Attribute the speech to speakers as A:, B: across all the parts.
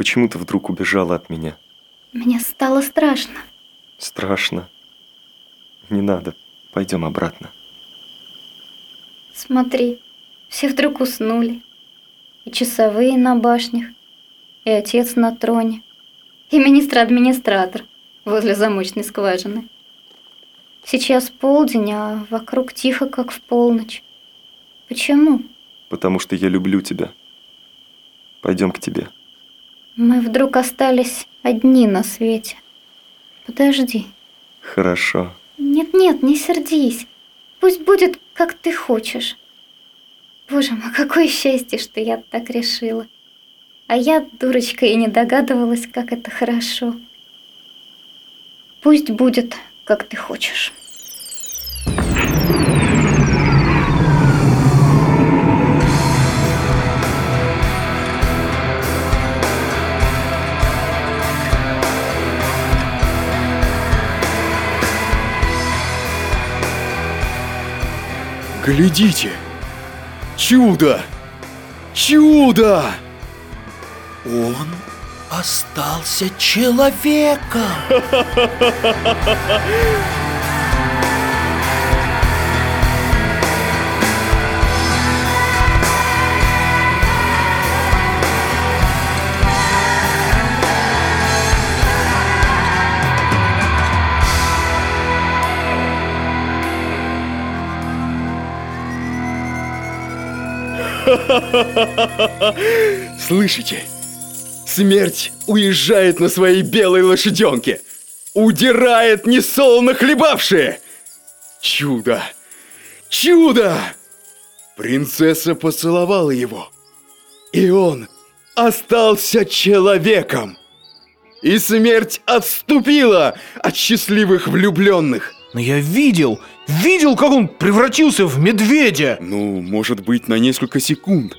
A: Почему ты вдруг убежала от меня?
B: Мне стало страшно.
A: Страшно. Не надо. Пойдем обратно.
B: Смотри, все вдруг уснули. И часовые на башнях, и отец на троне, и министр-администратор возле замочной скважины. Сейчас полдень, а вокруг тихо, как в полночь. Почему?
A: Потому что я люблю тебя. Пойдем к тебе.
B: Мы вдруг остались одни на свете. Подожди.
A: Хорошо.
B: Нет-нет, не сердись. Пусть будет, как ты хочешь. Боже мой, какое счастье, что я так решила. А я, дурочка, и не догадывалась, как это хорошо. Пусть будет, как ты хочешь.
C: Глядите! Чудо! Чудо!
D: Он остался человеком!
C: Слышите? Смерть уезжает на своей белой лошаденке. Удирает несолоно хлебавшие. Чудо! Чудо! Принцесса поцеловала его. И он остался человеком. И смерть отступила от счастливых влюбленных.
D: Но я видел, видел, как он превратился в медведя.
C: Ну, может быть, на несколько секунд.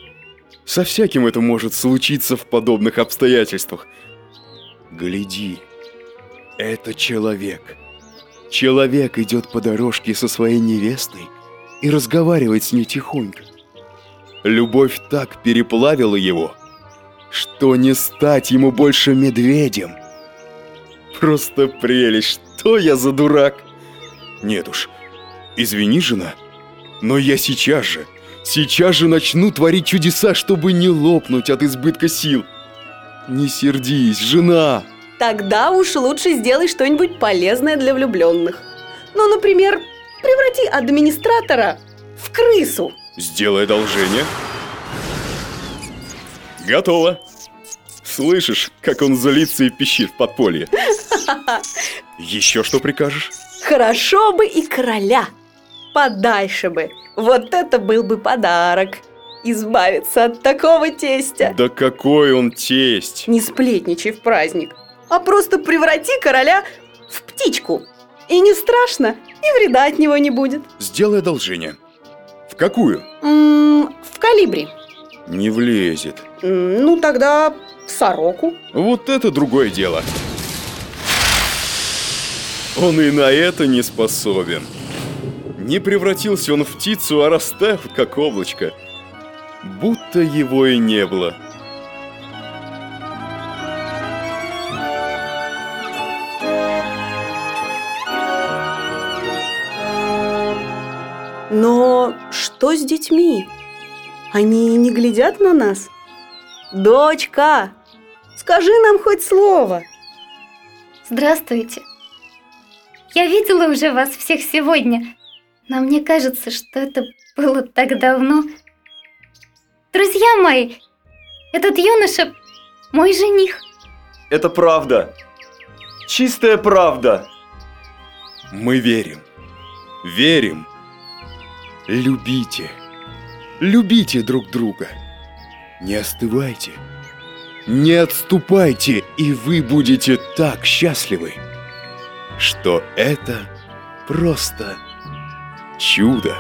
C: Со всяким это может случиться в подобных обстоятельствах. Гляди, это человек. Человек идет по дорожке со своей невестой и разговаривает с ней тихонько. Любовь так переплавила его, что не стать ему больше медведем. Просто прелесть, что я за дурак! Нет уж. Извини, жена, но я сейчас же, сейчас же начну творить чудеса, чтобы не лопнуть от избытка сил. Не сердись, жена.
E: Тогда уж лучше сделай что-нибудь полезное для влюбленных. Ну, например, преврати администратора в крысу.
C: Сделай одолжение. Готово. Слышишь, как он злится и пищит в подполье? Еще что прикажешь?
E: Хорошо бы и короля. Подальше бы. Вот это был бы подарок. Избавиться от такого тестя.
C: Да какой он тесть?
E: Не сплетничай в праздник. А просто преврати короля в птичку. И не страшно, и вреда от него не будет.
C: Сделай одолжение. В какую?
E: М-м, в калибре.
C: Не влезет.
E: М, Ну тогда в сороку.
C: Вот это другое дело. Он и на это не способен. Не превратился он в птицу, а растаял, как облачко. Будто его и не было.
E: Но что с детьми? Они не глядят на нас? Дочка, скажи нам хоть слово.
B: Здравствуйте. Я видела уже вас всех сегодня, но мне кажется, что это было так давно. Друзья мои, этот юноша мой жених.
A: Это правда. Чистая правда.
C: Мы верим. Верим. Любите. Любите друг друга. Не остывайте. Не отступайте, и вы будете так счастливы что это просто чудо.